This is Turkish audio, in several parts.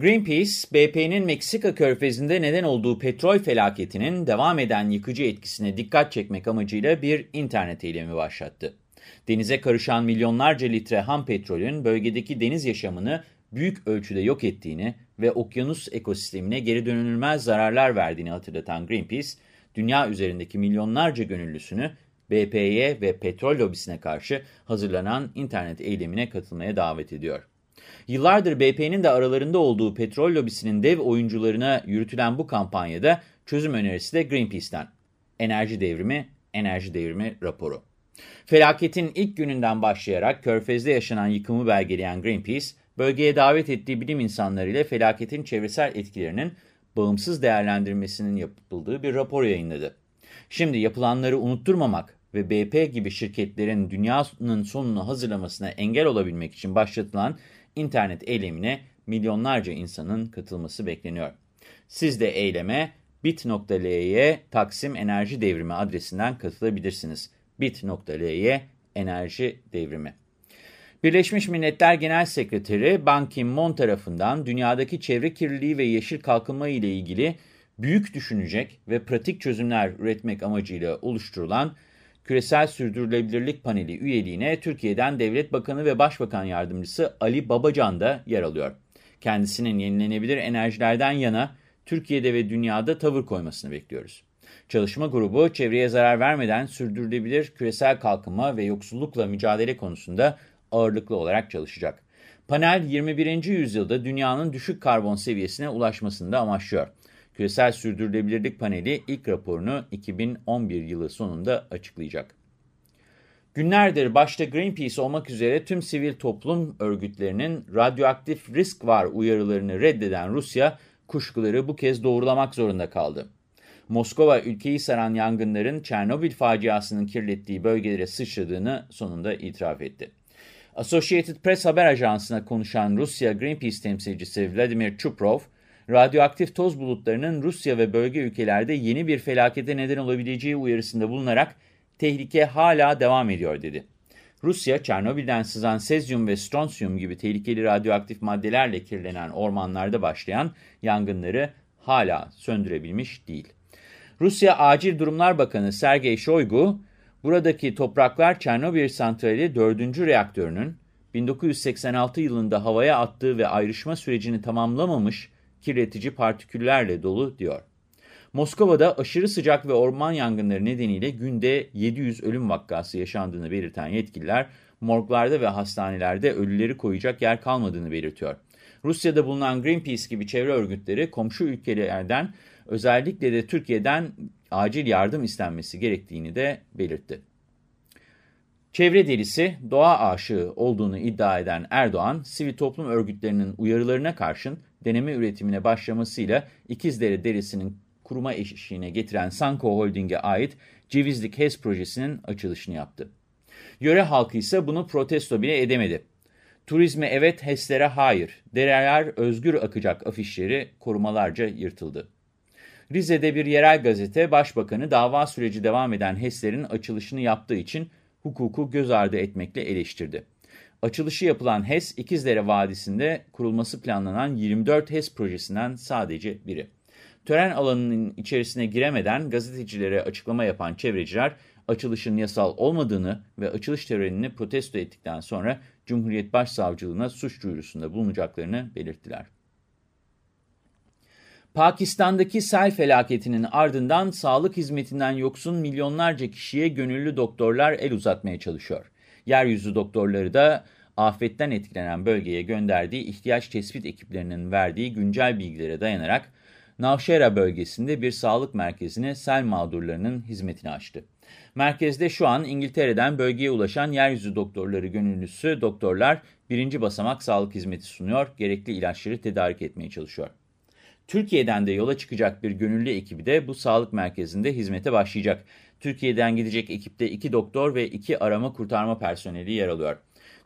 Greenpeace, BP'nin Meksika körfezinde neden olduğu petrol felaketinin devam eden yıkıcı etkisine dikkat çekmek amacıyla bir internet eylemi başlattı. Denize karışan milyonlarca litre ham petrolün bölgedeki deniz yaşamını büyük ölçüde yok ettiğini ve okyanus ekosistemine geri dönülmez zararlar verdiğini hatırlatan Greenpeace, dünya üzerindeki milyonlarca gönüllüsünü BP'ye ve petrol lobisine karşı hazırlanan internet eylemine katılmaya davet ediyor. Yıllardır BP'nin de aralarında olduğu petrol lobisinin dev oyuncularına yürütülen bu kampanyada çözüm önerisi de Greenpeace'ten. Enerji devrimi, enerji devrimi raporu. Felaketin ilk gününden başlayarak Körfez'de yaşanan yıkımı belgeleyen Greenpeace, bölgeye davet ettiği bilim insanlarıyla felaketin çevresel etkilerinin bağımsız değerlendirmesinin yapıldığı bir rapor yayınladı. Şimdi yapılanları unutturmamak ve BP gibi şirketlerin dünyanın sonunu hazırlamasına engel olabilmek için başlatılan internet eylemine milyonlarca insanın katılması bekleniyor. Siz de eyleme bit.ly Taksim Enerji Devrimi adresinden katılabilirsiniz. bit.ly Enerji Devrimi. Birleşmiş Milletler Genel Sekreteri Ban Ki-moon tarafından dünyadaki çevre kirliliği ve yeşil kalkınma ile ilgili büyük düşünecek ve pratik çözümler üretmek amacıyla oluşturulan Küresel Sürdürülebilirlik Paneli üyeliğine Türkiye'den Devlet Bakanı ve Başbakan Yardımcısı Ali Babacan da yer alıyor. Kendisinin yenilenebilir enerjilerden yana Türkiye'de ve dünyada tavır koymasını bekliyoruz. Çalışma grubu çevreye zarar vermeden sürdürülebilir küresel kalkınma ve yoksullukla mücadele konusunda ağırlıklı olarak çalışacak. Panel 21. yüzyılda dünyanın düşük karbon seviyesine ulaşmasını da amaçlıyor. Küresel Sürdürülebilirlik Paneli ilk raporunu 2011 yılı sonunda açıklayacak. Günlerdir başta Greenpeace olmak üzere tüm sivil toplum örgütlerinin radyoaktif risk var uyarılarını reddeden Rusya, kuşkuları bu kez doğrulamak zorunda kaldı. Moskova ülkeyi saran yangınların Çernobil faciasının kirlettiği bölgelere sıçradığını sonunda itiraf etti. Associated Press haber ajansına konuşan Rusya Greenpeace temsilcisi Vladimir Chuprov, radyoaktif toz bulutlarının Rusya ve bölge ülkelerde yeni bir felakete neden olabileceği uyarısında bulunarak tehlike hala devam ediyor dedi. Rusya, Çernobil'den sızan sezyum ve stronsiyum gibi tehlikeli radyoaktif maddelerle kirlenen ormanlarda başlayan yangınları hala söndürebilmiş değil. Rusya Acil Durumlar Bakanı Sergey Shoigu, buradaki topraklar Çernobil santrali 4. reaktörünün 1986 yılında havaya attığı ve ayrışma sürecini tamamlamamış kirletici partiküllerle dolu diyor. Moskova'da aşırı sıcak ve orman yangınları nedeniyle günde 700 ölüm vakası yaşandığını belirten yetkililer, morglarda ve hastanelerde ölüleri koyacak yer kalmadığını belirtiyor. Rusya'da bulunan Greenpeace gibi çevre örgütleri komşu ülkelerden özellikle de Türkiye'den acil yardım istenmesi gerektiğini de belirtti. Çevre delisi, doğa aşığı olduğunu iddia eden Erdoğan, sivil toplum örgütlerinin uyarılarına karşın deneme üretimine başlamasıyla İkizdere derisinin kuruma eşiğine getiren Sanko Holding'e ait Cevizlik HES projesinin açılışını yaptı. Yöre halkı ise bunu protesto bile edemedi. Turizme evet, HES'lere hayır, dereler özgür akacak afişleri korumalarca yırtıldı. Rize'de bir yerel gazete, başbakanı dava süreci devam eden HES'lerin açılışını yaptığı için hukuku göz ardı etmekle eleştirdi. Açılışı yapılan HES, İkizdere Vadisi'nde kurulması planlanan 24 HES projesinden sadece biri. Tören alanının içerisine giremeden gazetecilere açıklama yapan çevreciler, açılışın yasal olmadığını ve açılış törenini protesto ettikten sonra Cumhuriyet Başsavcılığına suç duyurusunda bulunacaklarını belirttiler. Pakistan'daki sel felaketinin ardından sağlık hizmetinden yoksun milyonlarca kişiye gönüllü doktorlar el uzatmaya çalışıyor. Yeryüzü doktorları da afetten etkilenen bölgeye gönderdiği ihtiyaç tespit ekiplerinin verdiği güncel bilgilere dayanarak Navşehra bölgesinde bir sağlık merkezine sel mağdurlarının hizmetini açtı. Merkezde şu an İngiltere'den bölgeye ulaşan yeryüzü doktorları gönüllüsü doktorlar birinci basamak sağlık hizmeti sunuyor, gerekli ilaçları tedarik etmeye çalışıyor. Türkiye'den de yola çıkacak bir gönüllü ekibi de bu sağlık merkezinde hizmete başlayacak. Türkiye'den gidecek ekipte iki doktor ve iki arama kurtarma personeli yer alıyor.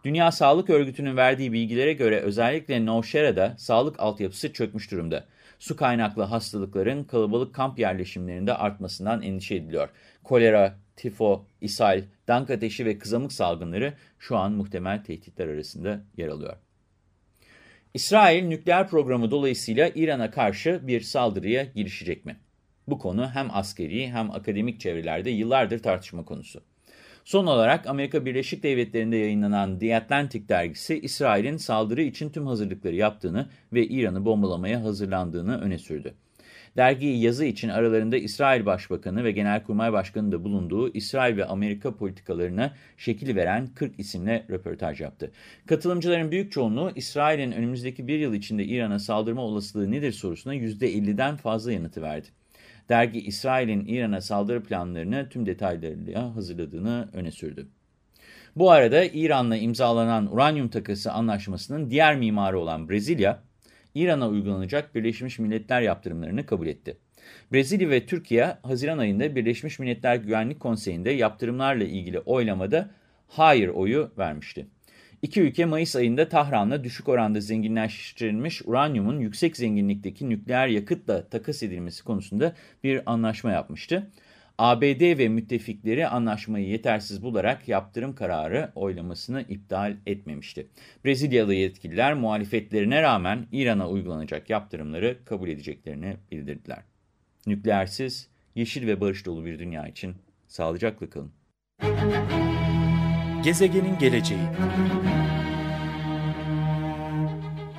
Dünya Sağlık Örgütü'nün verdiği bilgilere göre özellikle Novşera'da sağlık altyapısı çökmüş durumda. Su kaynaklı hastalıkların kalabalık kamp yerleşimlerinde artmasından endişe ediliyor. Kolera, tifo, ishal, dank ateşi ve kızamık salgınları şu an muhtemel tehditler arasında yer alıyor. İsrail nükleer programı dolayısıyla İran'a karşı bir saldırıya girişecek mi? Bu konu hem askeri hem akademik çevrelerde yıllardır tartışma konusu. Son olarak Amerika Birleşik Devletleri'nde yayınlanan The Atlantic dergisi İsrail'in saldırı için tüm hazırlıkları yaptığını ve İran'ı bombalamaya hazırlandığını öne sürdü. Dergi yazı için aralarında İsrail Başbakanı ve Genelkurmay Başkanı da bulunduğu İsrail ve Amerika politikalarına şekil veren 40 isimle röportaj yaptı. Katılımcıların büyük çoğunluğu İsrail'in önümüzdeki bir yıl içinde İran'a saldırma olasılığı nedir sorusuna %50'den fazla yanıtı verdi. Dergi İsrail'in İran'a saldırı planlarını tüm detaylarıyla hazırladığını öne sürdü. Bu arada İran'la imzalanan uranyum takası anlaşmasının diğer mimarı olan Brezilya, İran'a uygulanacak Birleşmiş Milletler yaptırımlarını kabul etti. Brezilya ve Türkiye, Haziran ayında Birleşmiş Milletler Güvenlik Konseyi'nde yaptırımlarla ilgili oylamada hayır oyu vermişti. İki ülke Mayıs ayında Tahran'la düşük oranda zenginleştirilmiş uranyumun yüksek zenginlikteki nükleer yakıtla takas edilmesi konusunda bir anlaşma yapmıştı. ABD ve müttefikleri anlaşmayı yetersiz bularak yaptırım kararı oylamasını iptal etmemişti. Brezilyalı yetkililer muhalefetlerine rağmen İran'a uygulanacak yaptırımları kabul edeceklerini bildirdiler. Nükleersiz, yeşil ve barış dolu bir dünya için sağlıcakla kalın. Gezegenin geleceği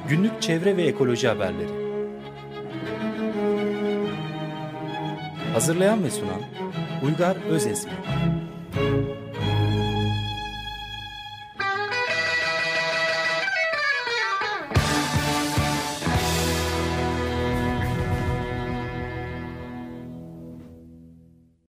Günlük çevre ve ekoloji haberleri Hazırlayan ve sunan Uygar Özesmi